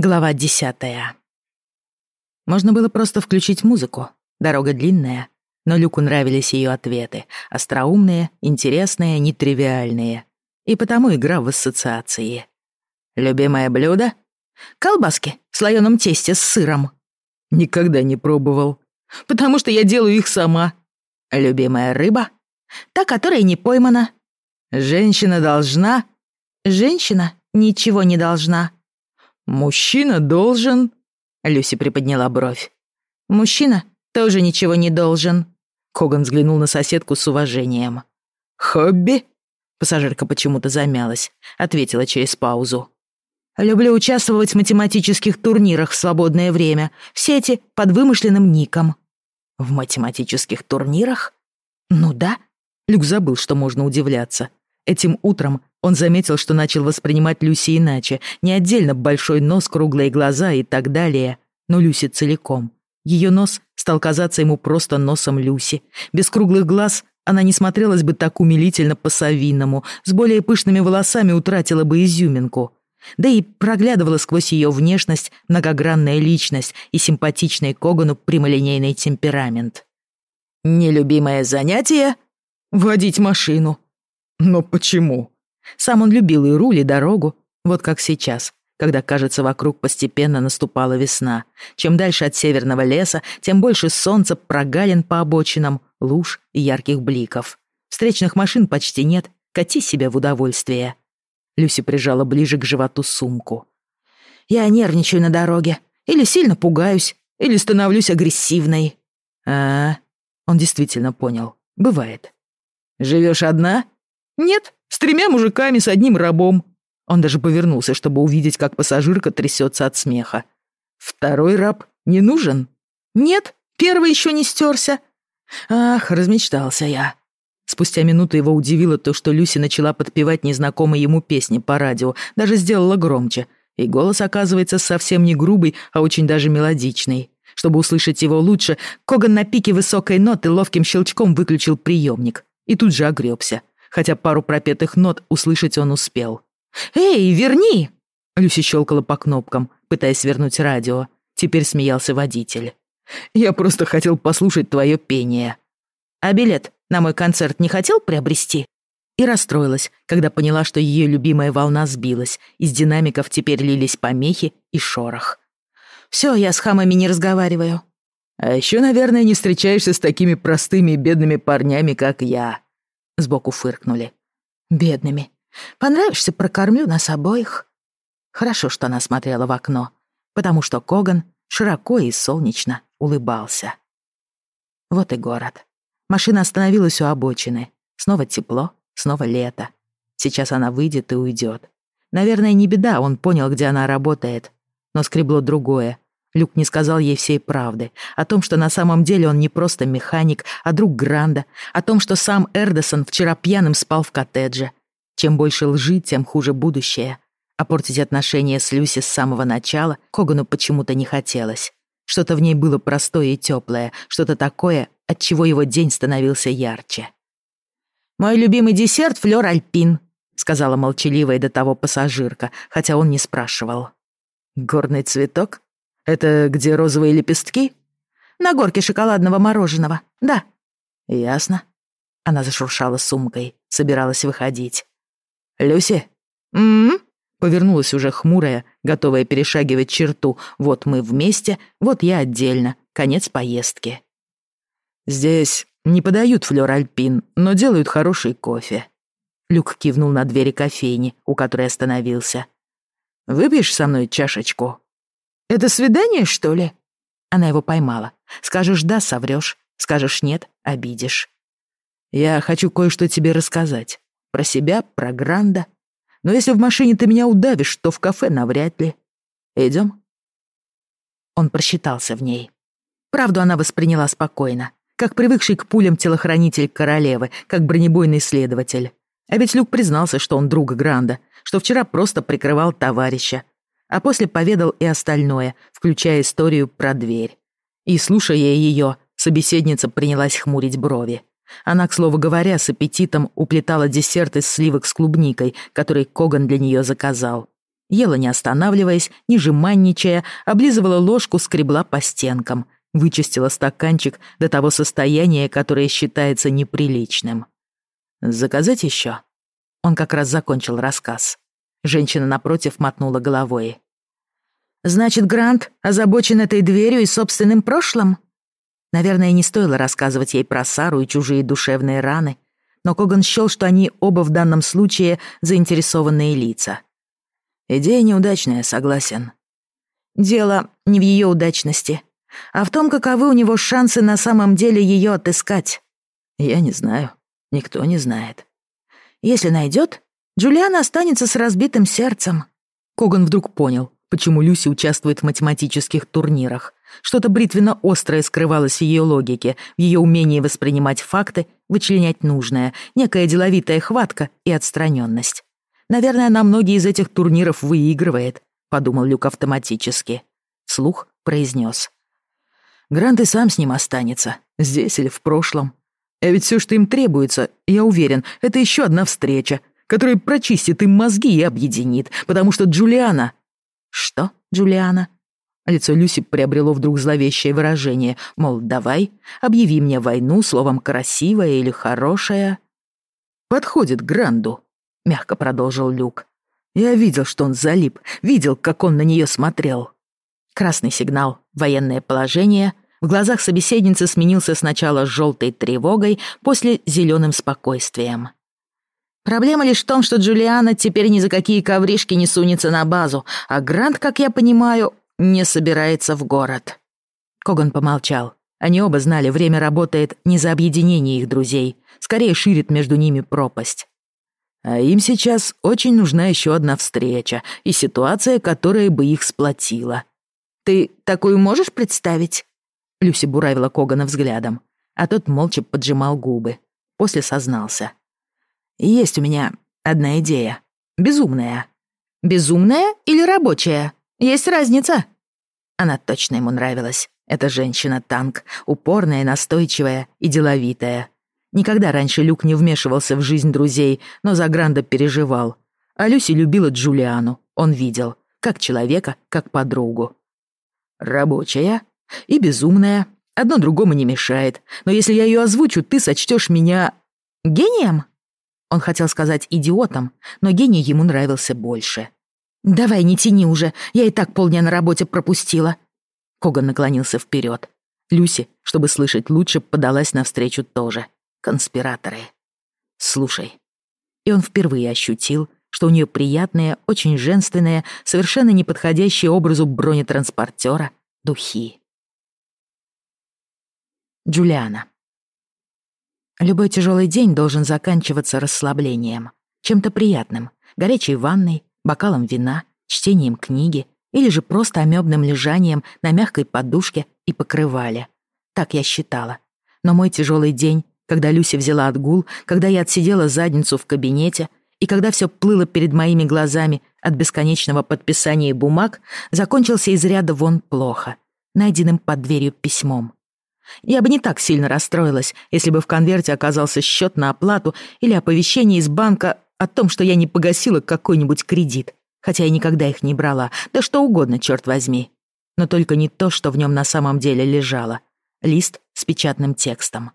Глава десятая. Можно было просто включить музыку. Дорога длинная, но Люку нравились ее ответы. Остроумные, интересные, нетривиальные. И потому игра в ассоциации. «Любимое блюдо?» «Колбаски в слоеном тесте с сыром». «Никогда не пробовал». «Потому что я делаю их сама». «Любимая рыба?» «Та, которая не поймана». «Женщина должна...» «Женщина ничего не должна». «Мужчина должен...» Люси приподняла бровь. «Мужчина тоже ничего не должен». Коган взглянул на соседку с уважением. «Хобби?» Пассажирка почему-то замялась, ответила через паузу. «Люблю участвовать в математических турнирах в свободное время, в сети под вымышленным ником». «В математических турнирах?» «Ну да». Люк забыл, что можно удивляться. Этим утром он заметил, что начал воспринимать Люси иначе, не отдельно большой нос, круглые глаза и так далее, но Люси целиком. Ее нос стал казаться ему просто носом Люси. Без круглых глаз она не смотрелась бы так умилительно по-совиному, с более пышными волосами утратила бы изюминку. Да и проглядывала сквозь ее внешность многогранная личность и симпатичный Когану прямолинейный темперамент. «Нелюбимое занятие?» «Водить машину». «Но почему?» Сам он любил и руль, и дорогу, вот как сейчас, когда, кажется, вокруг постепенно наступала весна. Чем дальше от северного леса, тем больше солнца прогалин по обочинам, луж и ярких бликов. Встречных машин почти нет, кати себя в удовольствие. Люси прижала ближе к животу сумку. «Я нервничаю на дороге. Или сильно пугаюсь, или становлюсь агрессивной». А, -а, -а. он действительно понял. Бывает. «Живешь одна?» «Нет, с тремя мужиками, с одним рабом». Он даже повернулся, чтобы увидеть, как пассажирка трясется от смеха. «Второй раб не нужен?» «Нет, первый еще не стерся». «Ах, размечтался я». Спустя минуту его удивило то, что Люси начала подпевать незнакомые ему песни по радио, даже сделала громче. И голос, оказывается, совсем не грубый, а очень даже мелодичный. Чтобы услышать его лучше, Коган на пике высокой ноты ловким щелчком выключил приемник. И тут же огребся хотя пару пропетых нот услышать он успел. «Эй, верни!» Люси щелкала по кнопкам, пытаясь вернуть радио. Теперь смеялся водитель. «Я просто хотел послушать твое пение». «А билет на мой концерт не хотел приобрести?» И расстроилась, когда поняла, что ее любимая волна сбилась. Из динамиков теперь лились помехи и шорох. «Все, я с хамами не разговариваю». «А еще, наверное, не встречаешься с такими простыми и бедными парнями, как я», Сбоку фыркнули. «Бедными. Понравишься, прокормлю нас обоих». Хорошо, что она смотрела в окно, потому что Коган широко и солнечно улыбался. Вот и город. Машина остановилась у обочины. Снова тепло, снова лето. Сейчас она выйдет и уйдет. Наверное, не беда, он понял, где она работает. Но скребло другое. Люк не сказал ей всей правды. О том, что на самом деле он не просто механик, а друг Гранда. О том, что сам Эрдесон вчера пьяным спал в коттедже. Чем больше лжи, тем хуже будущее. А портить отношения с Люси с самого начала Когану почему-то не хотелось. Что-то в ней было простое и теплое, что-то такое, от чего его день становился ярче. «Мой любимый десерт — флёр альпин», — сказала молчаливая до того пассажирка, хотя он не спрашивал. «Горный цветок?» Это где розовые лепестки? На горке шоколадного мороженого, да. Ясно. Она зашуршала сумкой, собиралась выходить. «Люси?» «М-м-м?» Повернулась уже хмурая, готовая перешагивать черту. Вот мы вместе, вот я отдельно. Конец поездки. Здесь не подают флёр альпин, но делают хороший кофе. Люк кивнул на двери кофейни, у которой остановился. «Выпьешь со мной чашечку?» «Это свидание, что ли?» Она его поймала. «Скажешь «да» — соврёшь. Скажешь «нет» — обидишь. «Я хочу кое-что тебе рассказать. Про себя, про Гранда. Но если в машине ты меня удавишь, то в кафе навряд ли. Идём?» Он просчитался в ней. Правду она восприняла спокойно, как привыкший к пулям телохранитель королевы, как бронебойный следователь. А ведь Люк признался, что он друг Гранда, что вчера просто прикрывал товарища, а после поведал и остальное, включая историю про дверь. И, слушая ее, собеседница принялась хмурить брови. Она, к слову говоря, с аппетитом уплетала десерт из сливок с клубникой, который Коган для нее заказал. Ела не останавливаясь, не жеманничая, облизывала ложку, скребла по стенкам, вычистила стаканчик до того состояния, которое считается неприличным. «Заказать еще?» Он как раз закончил рассказ. Женщина напротив мотнула головой. «Значит, Грант озабочен этой дверью и собственным прошлым?» Наверное, не стоило рассказывать ей про Сару и чужие душевные раны, но Коган счёл, что они оба в данном случае заинтересованные лица. «Идея неудачная, согласен». «Дело не в ее удачности, а в том, каковы у него шансы на самом деле ее отыскать». «Я не знаю. Никто не знает». «Если найдет, Джулиан останется с разбитым сердцем». Коган вдруг понял, почему Люси участвует в математических турнирах. Что-то бритвенно-острое скрывалось в ее логике, в ее умении воспринимать факты, вычленять нужное, некая деловитая хватка и отстраненность. «Наверное, она многие из этих турниров выигрывает», — подумал Люк автоматически. Слух произнес. «Грант и сам с ним останется, здесь или в прошлом. А ведь все, что им требуется, я уверен, это еще одна встреча, которая прочистит им мозги и объединит, потому что Джулиана...» «Что, Джулиана?» Лицо Люси приобрело вдруг зловещее выражение, мол, давай, объяви мне войну словом «красивая» или «хорошая». «Подходит Гранду», — мягко продолжил Люк. «Я видел, что он залип, видел, как он на нее смотрел». Красный сигнал, военное положение. В глазах собеседницы сменился сначала желтой тревогой, после зеленым спокойствием. Проблема лишь в том, что Джулиана теперь ни за какие ковришки не сунется на базу, а Грант, как я понимаю, не собирается в город». Коган помолчал. Они оба знали, время работает не за объединение их друзей, скорее ширит между ними пропасть. А им сейчас очень нужна еще одна встреча и ситуация, которая бы их сплотила. «Ты такую можешь представить?» Люси буравила Когана взглядом, а тот молча поджимал губы. После сознался. «Есть у меня одна идея. Безумная». «Безумная или рабочая?» Есть разница». Она точно ему нравилась. Эта женщина-танк, упорная, настойчивая и деловитая. Никогда раньше Люк не вмешивался в жизнь друзей, но за Гранда переживал. А Люси любила Джулиану, он видел, как человека, как подругу. Рабочая и безумная, одно другому не мешает, но если я ее озвучу, ты сочтешь меня... гением? Он хотел сказать идиотом, но гений ему нравился больше. «Давай, не тяни уже, я и так полдня на работе пропустила». Коган наклонился вперед. Люси, чтобы слышать лучше, подалась навстречу тоже. Конспираторы. «Слушай». И он впервые ощутил, что у нее приятные, очень женственные, совершенно не подходящие образу бронетранспортера духи. Джулиана. Любой тяжелый день должен заканчиваться расслаблением, чем-то приятным, горячей ванной, бокалом вина, чтением книги или же просто амебным лежанием на мягкой подушке и покрывале. Так я считала. Но мой тяжелый день, когда Люся взяла отгул, когда я отсидела задницу в кабинете и когда все плыло перед моими глазами от бесконечного подписания бумаг, закончился из ряда вон плохо, найденным под дверью письмом. Я бы не так сильно расстроилась, если бы в конверте оказался счет на оплату или оповещение из банка о том, что я не погасила какой-нибудь кредит, хотя я никогда их не брала, да что угодно, черт возьми. Но только не то, что в нем на самом деле лежало. Лист с печатным текстом.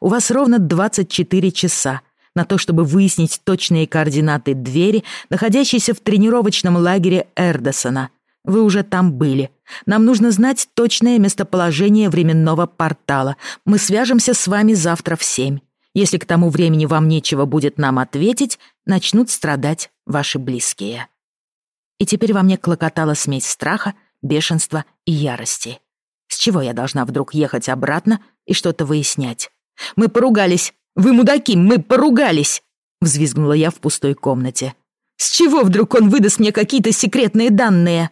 У вас ровно 24 часа на то, чтобы выяснить точные координаты двери, находящейся в тренировочном лагере Эрдесона. Вы уже там были. Нам нужно знать точное местоположение временного портала. Мы свяжемся с вами завтра в семь. Если к тому времени вам нечего будет нам ответить, начнут страдать ваши близкие. И теперь во мне клокотала смесь страха, бешенства и ярости. С чего я должна вдруг ехать обратно и что-то выяснять? «Мы поругались! Вы мудаки, мы поругались!» Взвизгнула я в пустой комнате. «С чего вдруг он выдаст мне какие-то секретные данные?»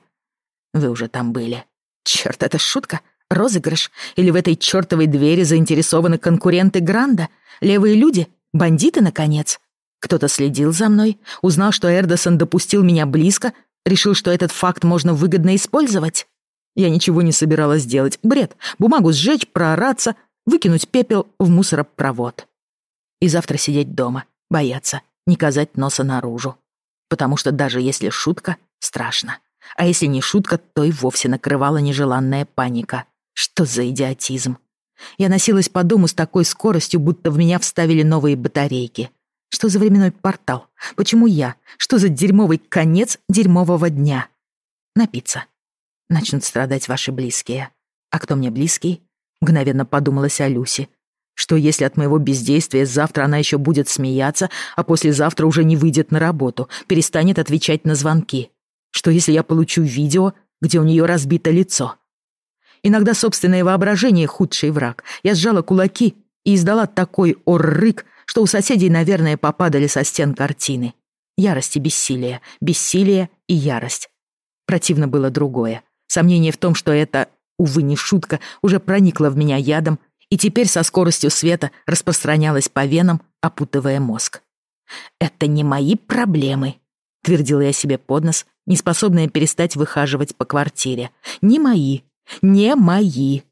«Вы уже там были. Черт, это шутка? Розыгрыш? Или в этой чертовой двери заинтересованы конкуренты Гранда? Левые люди? Бандиты, наконец? Кто-то следил за мной, узнал, что Эрдосон допустил меня близко, решил, что этот факт можно выгодно использовать. Я ничего не собиралась делать. Бред. Бумагу сжечь, проораться, выкинуть пепел в мусоропровод. И завтра сидеть дома, бояться, не казать носа наружу. Потому что даже если шутка, Страшно. А если не шутка, то и вовсе накрывала нежеланная паника. Что за идиотизм? Я носилась по дому с такой скоростью, будто в меня вставили новые батарейки. Что за временной портал? Почему я? Что за дерьмовый конец дерьмового дня? Напиться. Начнут страдать ваши близкие. А кто мне близкий? Мгновенно подумалась о Люсе. Что если от моего бездействия завтра она еще будет смеяться, а послезавтра уже не выйдет на работу, перестанет отвечать на звонки? Что если я получу видео, где у нее разбито лицо? Иногда собственное воображение — худший враг. Я сжала кулаки и издала такой ор-рык, что у соседей, наверное, попадали со стен картины. Ярость и бессилие, бессилие и ярость. Противно было другое. Сомнение в том, что это, увы, не шутка, уже проникло в меня ядом и теперь со скоростью света распространялось по венам, опутывая мозг. «Это не мои проблемы», — твердила я себе под нос, неспособная перестать выхаживать по квартире. «Не мои, не мои».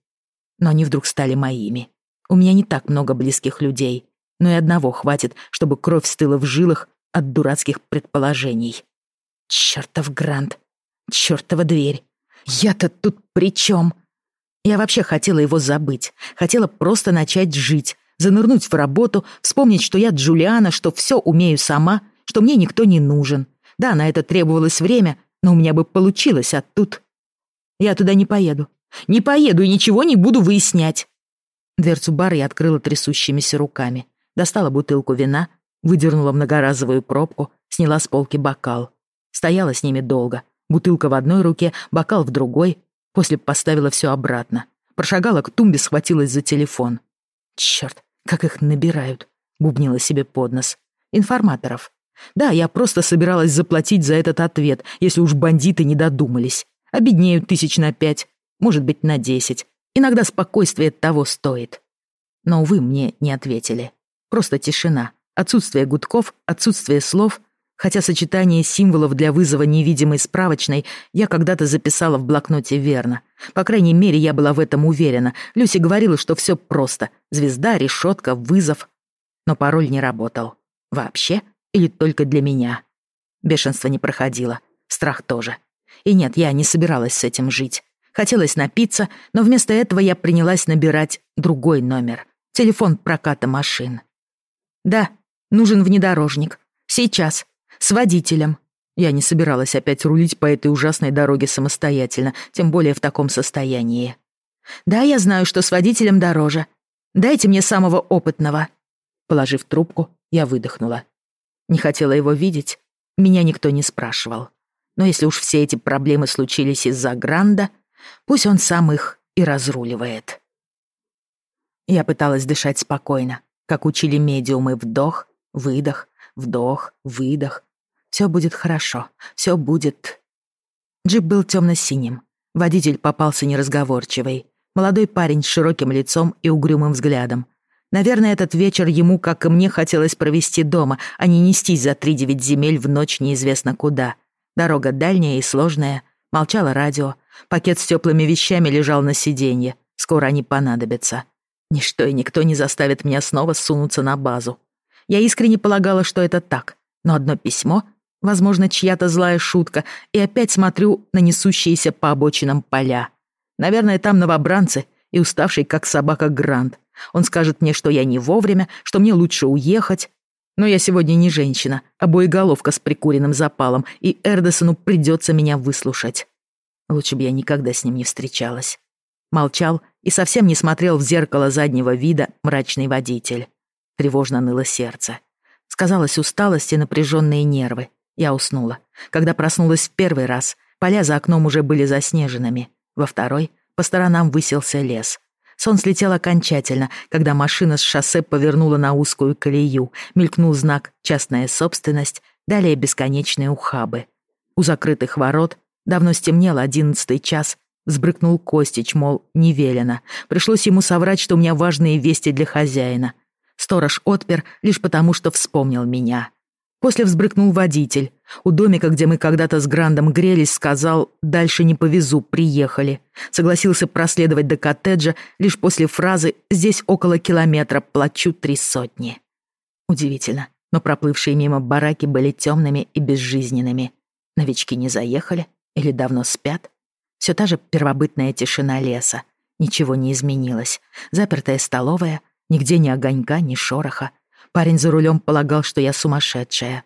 Но они вдруг стали моими. У меня не так много близких людей, но и одного хватит, чтобы кровь стыла в жилах от дурацких предположений. Чёртов Грант, чёртова дверь. Я-то тут при чем? Я вообще хотела его забыть, хотела просто начать жить, занырнуть в работу, вспомнить, что я Джулиана, что все умею сама, что мне никто не нужен. Да, на это требовалось время, но у меня бы получилось, а. Я туда не поеду. Не поеду и ничего не буду выяснять. Дверцу бара я открыла трясущимися руками. Достала бутылку вина, выдернула многоразовую пробку, сняла с полки бокал. Стояла с ними долго. Бутылка в одной руке, бокал в другой. После поставила все обратно. Прошагала к тумбе, схватилась за телефон. Черт, как их набирают. Бубнила себе под нос. Информаторов. Да, я просто собиралась заплатить за этот ответ, если уж бандиты не додумались. Обеднеют тысяч на пять, может быть, на десять. Иногда спокойствие того стоит. Но, увы, мне не ответили. Просто тишина, отсутствие гудков, отсутствие слов, хотя сочетание символов для вызова невидимой справочной я когда-то записала в блокноте верно. По крайней мере, я была в этом уверена. Люси говорила, что все просто. Звезда, решетка, вызов. Но пароль не работал. Вообще или только для меня? Бешенство не проходило. Страх тоже. И нет, я не собиралась с этим жить. Хотелось напиться, но вместо этого я принялась набирать другой номер. Телефон проката машин. «Да, нужен внедорожник. Сейчас. С водителем». Я не собиралась опять рулить по этой ужасной дороге самостоятельно, тем более в таком состоянии. «Да, я знаю, что с водителем дороже. Дайте мне самого опытного». Положив трубку, я выдохнула. Не хотела его видеть, меня никто не спрашивал. Но если уж все эти проблемы случились из-за Гранда, пусть он сам их и разруливает. Я пыталась дышать спокойно, как учили медиумы вдох, выдох, вдох, выдох. Все будет хорошо, все будет... Джип был темно-синим. Водитель попался неразговорчивый. Молодой парень с широким лицом и угрюмым взглядом. Наверное, этот вечер ему, как и мне, хотелось провести дома, а не нестись за три-девять земель в ночь неизвестно куда. Дорога дальняя и сложная. Молчало радио. Пакет с теплыми вещами лежал на сиденье. Скоро они понадобятся. Ничто и никто не заставит меня снова сунуться на базу. Я искренне полагала, что это так. Но одно письмо, возможно, чья-то злая шутка, и опять смотрю на несущиеся по обочинам поля. Наверное, там новобранцы и уставший, как собака, Грант. Он скажет мне, что я не вовремя, что мне лучше уехать, но я сегодня не женщина, а боеголовка с прикуренным запалом, и Эрдесону придется меня выслушать. Лучше бы я никогда с ним не встречалась. Молчал и совсем не смотрел в зеркало заднего вида мрачный водитель. Тревожно ныло сердце. Сказалась усталость и напряженные нервы. Я уснула. Когда проснулась в первый раз, поля за окном уже были заснеженными. Во второй по сторонам высился лес. Сон слетел окончательно, когда машина с шоссе повернула на узкую колею, мелькнул знак «Частная собственность», далее бесконечные ухабы. У закрытых ворот давно стемнело одиннадцатый час, взбрыкнул Костич, мол, не велено. Пришлось ему соврать, что у меня важные вести для хозяина. Сторож отпер лишь потому, что вспомнил меня. После взбрыкнул водитель. У домика, где мы когда-то с Грандом грелись, сказал «дальше не повезу, приехали». Согласился проследовать до коттеджа лишь после фразы «здесь около километра, плачу три сотни». Удивительно, но проплывшие мимо бараки были темными и безжизненными. Новички не заехали или давно спят? Все та же первобытная тишина леса. Ничего не изменилось. Запертая столовая, нигде ни огонька, ни шороха. Парень за рулем полагал, что я сумасшедшая.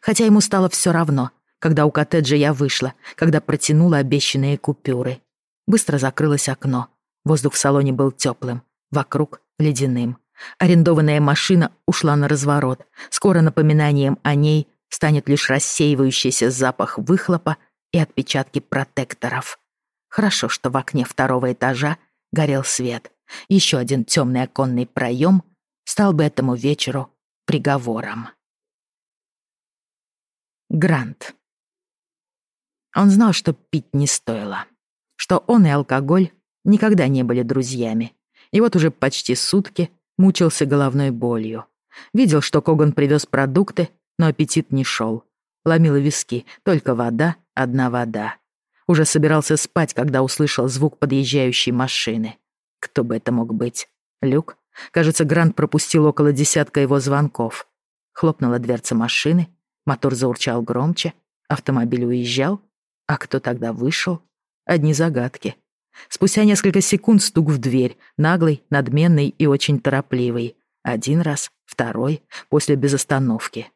Хотя ему стало все равно, когда у коттеджа я вышла, когда протянула обещанные купюры. Быстро закрылось окно. Воздух в салоне был теплым, вокруг — ледяным. Арендованная машина ушла на разворот. Скоро напоминанием о ней станет лишь рассеивающийся запах выхлопа и отпечатки протекторов. Хорошо, что в окне второго этажа горел свет. Еще один темный оконный проем стал бы этому вечеру приговором. Грант. Он знал, что пить не стоило, что он и алкоголь никогда не были друзьями. И вот уже почти сутки мучился головной болью. Видел, что Коган привез продукты, но аппетит не шел. Ломило виски, только вода, одна вода. Уже собирался спать, когда услышал звук подъезжающей машины. Кто бы это мог быть? Люк? Кажется, Грант пропустил около десятка его звонков. Хлопнула дверца машины, мотор заурчал громче, автомобиль уезжал. А кто тогда вышел? Одни загадки. Спустя несколько секунд стук в дверь, наглый, надменный и очень торопливый. Один раз, второй, после безостановки.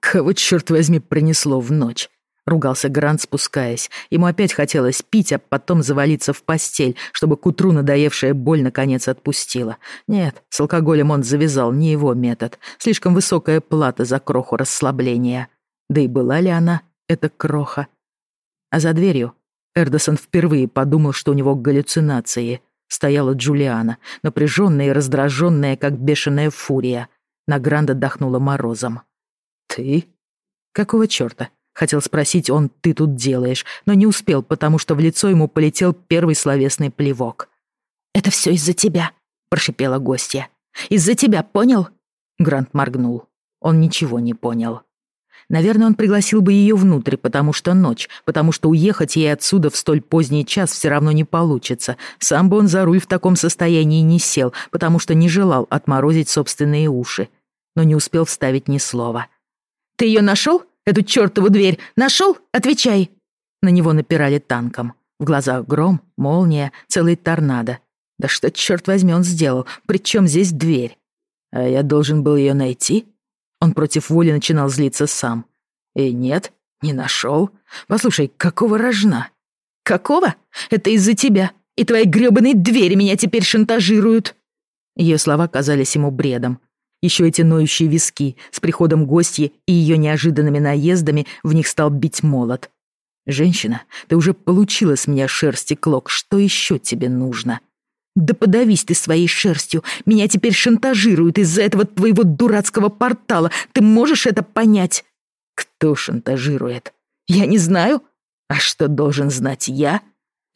Кого, черт возьми, принесло в ночь? Ругался Грант, спускаясь. Ему опять хотелось пить, а потом завалиться в постель, чтобы к утру надоевшая боль наконец отпустила. Нет, с алкоголем он завязал, не его метод. Слишком высокая плата за кроху расслабления. Да и была ли она, эта кроха? А за дверью Эрдосон впервые подумал, что у него галлюцинации. Стояла Джулиана, напряженная и раздраженная, как бешеная фурия. На Гранда дохнула морозом. «Ты? Какого чёрта?» Хотел спросить он, ты тут делаешь, но не успел, потому что в лицо ему полетел первый словесный плевок. «Это все из-за тебя», — прошипела гостья. «Из-за тебя, понял?» Грант моргнул. Он ничего не понял. Наверное, он пригласил бы ее внутрь, потому что ночь, потому что уехать ей отсюда в столь поздний час все равно не получится. Сам бы он за руль в таком состоянии не сел, потому что не желал отморозить собственные уши. Но не успел вставить ни слова. «Ты ее нашел?» Эту чертову дверь нашел? Отвечай!» На него напирали танком. В глазах гром, молния, целый торнадо. Да что, черт возьми, он сделал? Причем здесь дверь? А я должен был ее найти? Он против воли начинал злиться сам. И нет, не нашел. Послушай, какого рожна? Какого? Это из-за тебя. И твои грёбаные двери меня теперь шантажируют. Ее слова казались ему бредом. Еще эти ноющие виски, с приходом гостьи и ее неожиданными наездами в них стал бить молот. «Женщина, ты уже получила с меня шерсти клок, что еще тебе нужно?» «Да подавись ты своей шерстью, меня теперь шантажируют из-за этого твоего дурацкого портала, ты можешь это понять?» «Кто шантажирует?» «Я не знаю. А что должен знать я?»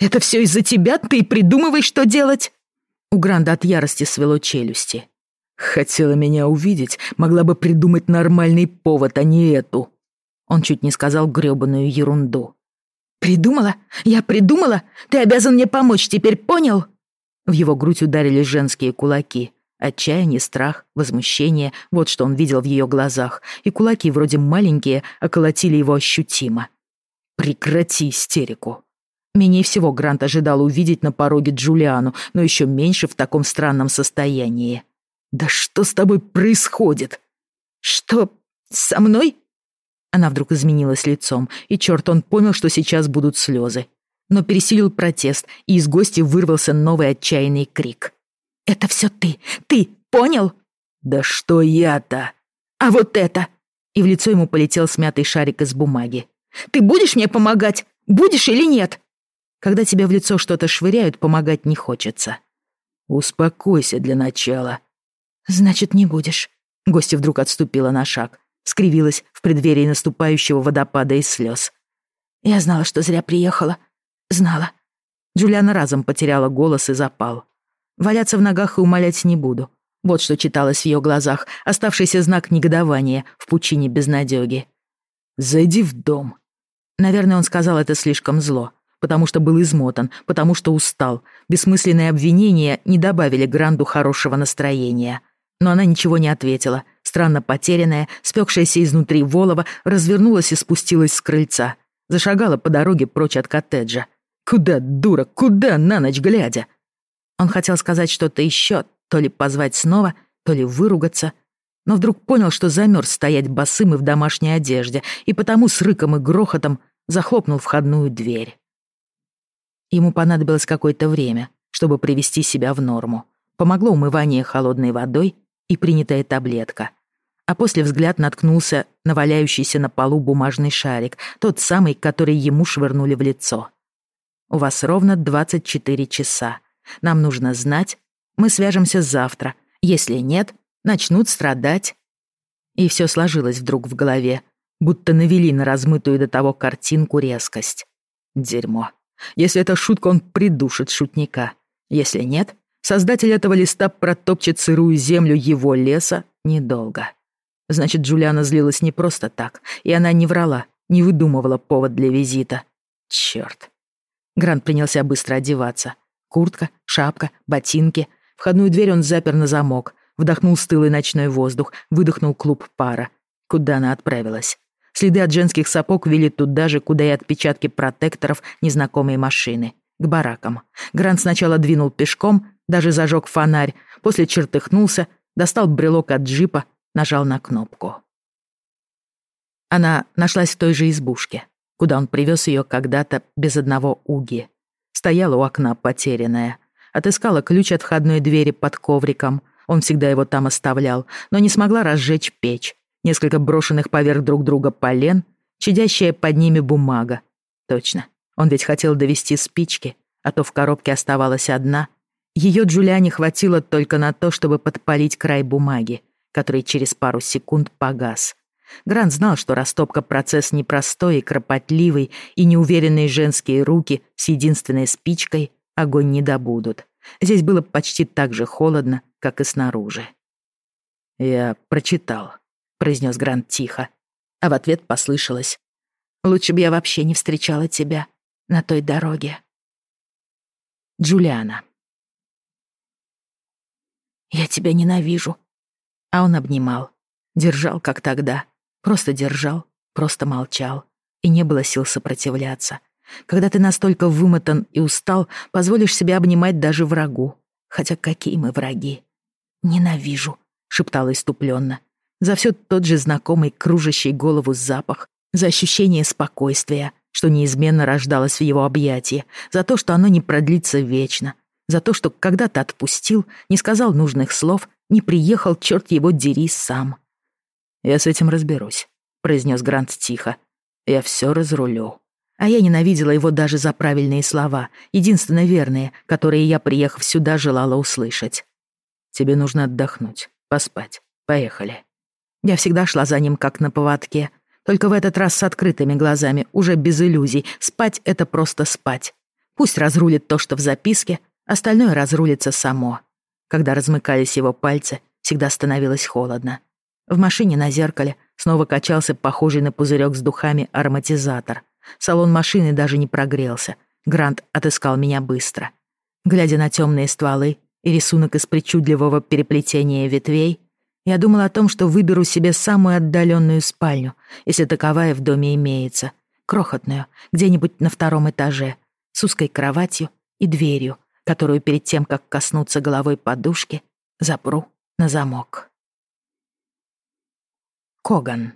«Это все из-за тебя, ты придумывай, что делать!» У Гранда от ярости свело челюсти. Хотела меня увидеть, могла бы придумать нормальный повод, а не эту. Он чуть не сказал грёбаную ерунду. «Придумала? Я придумала? Ты обязан мне помочь, теперь понял?» В его грудь ударили женские кулаки. Отчаяние, страх, возмущение — вот что он видел в ее глазах. И кулаки, вроде маленькие, околотили его ощутимо. «Прекрати истерику!» Менее всего Грант ожидал увидеть на пороге Джулиану, но еще меньше в таком странном состоянии. «Да что с тобой происходит?» «Что со мной?» Она вдруг изменилась лицом, и черт, он понял, что сейчас будут слезы. Но пересилил протест, и из гости вырвался новый отчаянный крик. «Это все ты! Ты! Понял?» «Да что я-то?» «А вот это!» И в лицо ему полетел смятый шарик из бумаги. «Ты будешь мне помогать? Будешь или нет?» Когда тебе в лицо что-то швыряют, помогать не хочется. «Успокойся для начала», «Значит, не будешь». Гостья вдруг отступила на шаг, скривилась в преддверии наступающего водопада из слез. «Я знала, что зря приехала. Знала». Джулиана разом потеряла голос и запал. Валяться в ногах и умолять не буду. Вот что читалось в ее глазах, оставшийся знак негодования в пучине безнадёги. «Зайди в дом». Наверное, он сказал это слишком зло, потому что был измотан, потому что устал. Бессмысленные обвинения не добавили Гранду хорошего настроения но она ничего не ответила. Странно потерянная, спекшаяся изнутри волова, развернулась и спустилась с крыльца. Зашагала по дороге прочь от коттеджа. Куда, дура, куда на ночь глядя? Он хотел сказать что-то еще, то ли позвать снова, то ли выругаться, но вдруг понял, что замерз стоять босым и в домашней одежде, и потому с рыком и грохотом захлопнул входную дверь. Ему понадобилось какое-то время, чтобы привести себя в норму. Помогло умывание холодной водой и принятая таблетка. А после взгляд наткнулся на валяющийся на полу бумажный шарик, тот самый, который ему швырнули в лицо. «У вас ровно 24 часа. Нам нужно знать. Мы свяжемся завтра. Если нет, начнут страдать». И все сложилось вдруг в голове, будто навели на размытую до того картинку резкость. Дерьмо. Если это шутка, он придушит шутника. Если нет, создатель этого листа протопчет сырую землю его леса недолго. Значит, Джулиана злилась не просто так, и она не врала, не выдумывала повод для визита. Чёрт. Грант принялся быстро одеваться. Куртка, шапка, ботинки. Входную дверь он запер на замок, вдохнул стылый ночной воздух, выдохнул клуб пара. Куда она отправилась? Следы от женских сапог вели туда же, куда и отпечатки протекторов незнакомой машины. К баракам. Грант сначала двинул пешком, даже зажег фонарь, после чертыхнулся, достал брелок от джипа, нажал на кнопку. Она нашлась в той же избушке, куда он привез ее когда-то без одного уги. Стояла у окна потерянная. Отыскала ключ от входной двери под ковриком. Он всегда его там оставлял, но не смогла разжечь печь несколько брошенных поверх друг друга полен, чадящая под ними бумага. Точно, он ведь хотел довести спички, а то в коробке оставалась одна. Ее Джулиане хватило только на то, чтобы подпалить край бумаги, который через пару секунд погас. Грант знал, что растопка процесс непростой и кропотливый, и неуверенные женские руки с единственной спичкой огонь не добудут. Здесь было почти так же холодно, как и снаружи. Я прочитал произнес Грант тихо, а в ответ послышалось. «Лучше бы я вообще не встречала тебя на той дороге». Джулиана. «Я тебя ненавижу». А он обнимал. Держал, как тогда. Просто держал, просто молчал. И не было сил сопротивляться. Когда ты настолько вымотан и устал, позволишь себе обнимать даже врагу. Хотя какие мы враги? «Ненавижу», — шептала иступленно за все тот же знакомый кружащий голову запах, за ощущение спокойствия, что неизменно рождалось в его объятии, за то, что оно не продлится вечно, за то, что когда-то отпустил, не сказал нужных слов, не приехал, черт его дери, сам. «Я с этим разберусь», — произнес Грант тихо. «Я все разрулю». А я ненавидела его даже за правильные слова, единственно верные, которые я, приехав сюда, желала услышать. «Тебе нужно отдохнуть, поспать. Поехали». Я всегда шла за ним как на поводке. Только в этот раз с открытыми глазами, уже без иллюзий. Спать — это просто спать. Пусть разрулит то, что в записке, остальное разрулится само. Когда размыкались его пальцы, всегда становилось холодно. В машине на зеркале снова качался похожий на пузырек с духами ароматизатор. Салон машины даже не прогрелся. Грант отыскал меня быстро. Глядя на темные стволы и рисунок из причудливого переплетения ветвей, я думал о том, что выберу себе самую отдаленную спальню, если таковая в доме имеется, крохотную, где-нибудь на втором этаже, с узкой кроватью и дверью, которую перед тем, как коснуться головой подушки, запру на замок. Коган.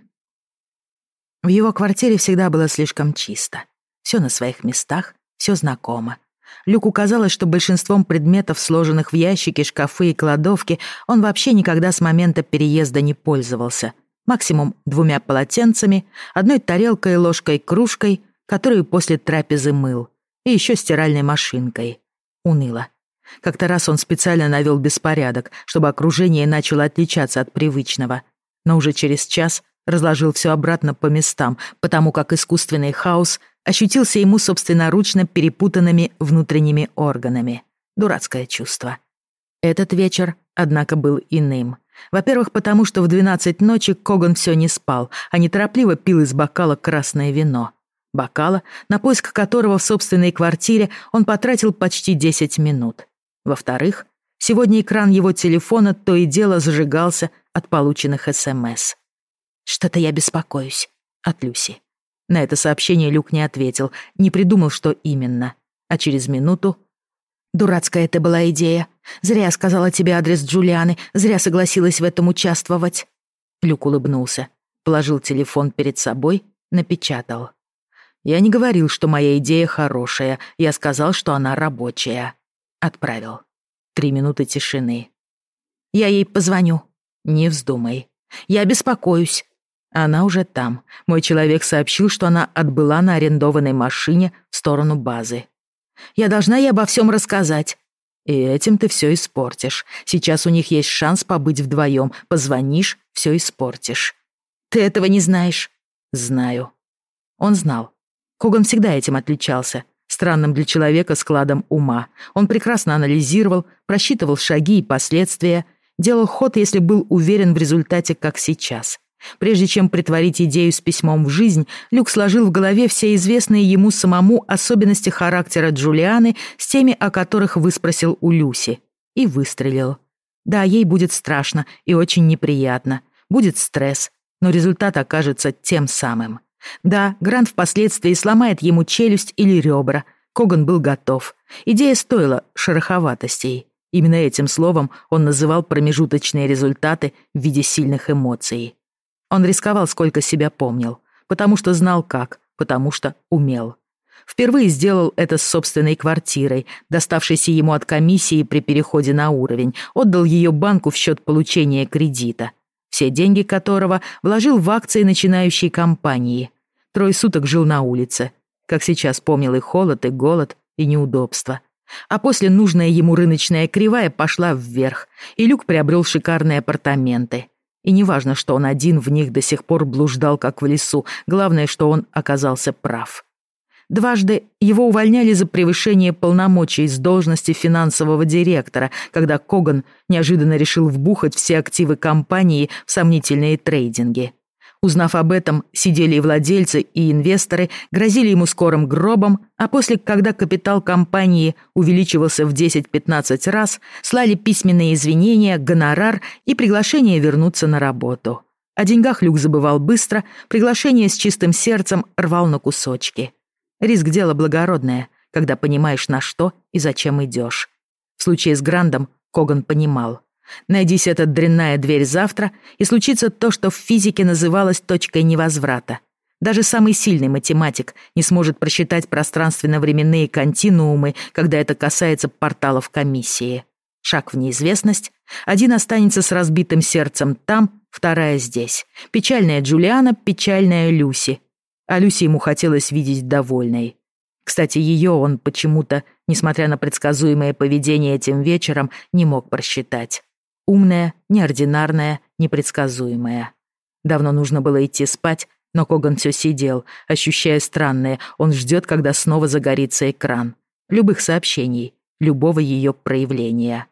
В его квартире всегда было слишком чисто. Все на своих местах, все знакомо. Люку казалось, что большинством предметов, сложенных в ящики, шкафы и кладовки, он вообще никогда с момента переезда не пользовался. Максимум двумя полотенцами, одной тарелкой, ложкой, кружкой, которую после трапезы мыл, и еще стиральной машинкой. Уныло. Как-то раз он специально навел беспорядок, чтобы окружение начало отличаться от привычного. Но уже через час разложил все обратно по местам, потому как искусственный хаос ощутился ему собственноручно перепутанными внутренними органами. Дурацкое чувство. Этот вечер, однако, был иным. Во-первых, потому что в 12 ночи Коган все не спал, а неторопливо пил из бокала красное вино. Бокала, на поиск которого в собственной квартире он потратил почти 10 минут. Во-вторых, сегодня экран его телефона то и дело зажигался от полученных СМС. «Что-то я беспокоюсь» от Люси. На это сообщение Люк не ответил, не придумал, что именно. А через минуту... «Дурацкая это была идея. Зря сказала тебе адрес Джулианы, зря согласилась в этом участвовать». Люк улыбнулся, положил телефон перед собой, напечатал. «Я не говорил, что моя идея хорошая, я сказал, что она рабочая». Отправил. Три минуты тишины. «Я ей позвоню». «Не вздумай. Я беспокоюсь. Она уже там. Мой человек сообщил, что она отбыла на арендованной машине в сторону базы. Я должна ей обо всем рассказать. И этим ты все испортишь. Сейчас у них есть шанс побыть вдвоем. Позвонишь, все испортишь. Ты этого не знаешь? Знаю. Он знал. Коган всегда этим отличался. Странным для человека складом ума. Он прекрасно анализировал, просчитывал шаги и последствия, делал ход, если был уверен в результате, как сейчас. Прежде чем притворить идею с письмом в жизнь, Люк сложил в голове все известные ему самому особенности характера Джулианы с теми, о которых выспросил у Люси, и выстрелил. Да, ей будет страшно и очень неприятно, будет стресс, но результат окажется тем самым. Да, Грант впоследствии сломает ему челюсть или ребра. Коган был готов. Идея стоила шероховатостей. Именно этим словом он называл промежуточные результаты в виде сильных эмоций. Он рисковал, сколько себя помнил, потому что знал как, потому что умел. Впервые сделал это с собственной квартирой, доставшейся ему от комиссии при переходе на уровень, отдал ее банку в счет получения кредита, все деньги которого вложил в акции начинающей компании. Трое суток жил на улице, как сейчас помнил и холод, и голод, и неудобства. А после нужная ему рыночная кривая пошла вверх, и Люк приобрел шикарные апартаменты. И неважно, что он один в них до сих пор блуждал, как в лесу, главное, что он оказался прав. Дважды его увольняли за превышение полномочий с должности финансового директора, когда Коган неожиданно решил вбухать все активы компании в сомнительные трейдинги. Узнав об этом, сидели и владельцы, и инвесторы, грозили ему скорым гробом, а после, когда капитал компании увеличивался в 10-15 раз, слали письменные извинения, гонорар и приглашение вернуться на работу. О деньгах Люк забывал быстро, приглашение с чистым сердцем рвал на кусочки. Риск дела благородное, когда понимаешь, на что и зачем идешь. В случае с Грандом Коган понимал. Найдись эта дрянная дверь завтра, и случится то, что в физике называлось точкой невозврата. Даже самый сильный математик не сможет просчитать пространственно-временные континуумы, когда это касается порталов комиссии. Шаг в неизвестность. Один останется с разбитым сердцем там, вторая здесь. Печальная Джулиана, печальная Люси. А Люси ему хотелось видеть довольной. Кстати, ее он почему-то, несмотря на предсказуемое поведение этим вечером, не мог просчитать. Умная, неординарная, непредсказуемая. Давно нужно было идти спать, но Коган все сидел, ощущая странное, он ждет, когда снова загорится экран. Любых сообщений, любого ее проявления.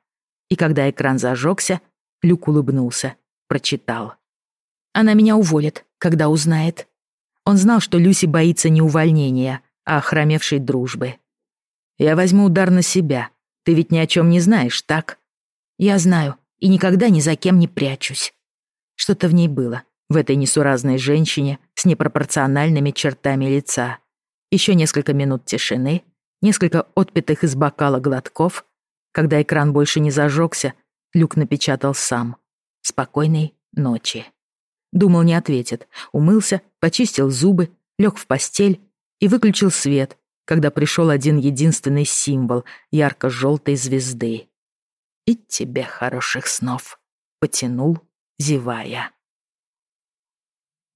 И когда экран зажегся, Люк улыбнулся, прочитал. «Она меня уволит, когда узнает». Он знал, что Люси боится не увольнения, а охромевшей дружбы. «Я возьму удар на себя. Ты ведь ни о чем не знаешь, так?» «Я знаю и никогда ни за кем не прячусь». Что-то в ней было, в этой несуразной женщине с непропорциональными чертами лица. Еще несколько минут тишины, несколько отпитых из бокала глотков. Когда экран больше не зажегся, Люк напечатал сам. «Спокойной ночи». Думал, не ответит. Умылся, почистил зубы, лег в постель и выключил свет, когда пришел один единственный символ ярко-желтой звезды. «И тебе хороших снов», — потянул, зевая.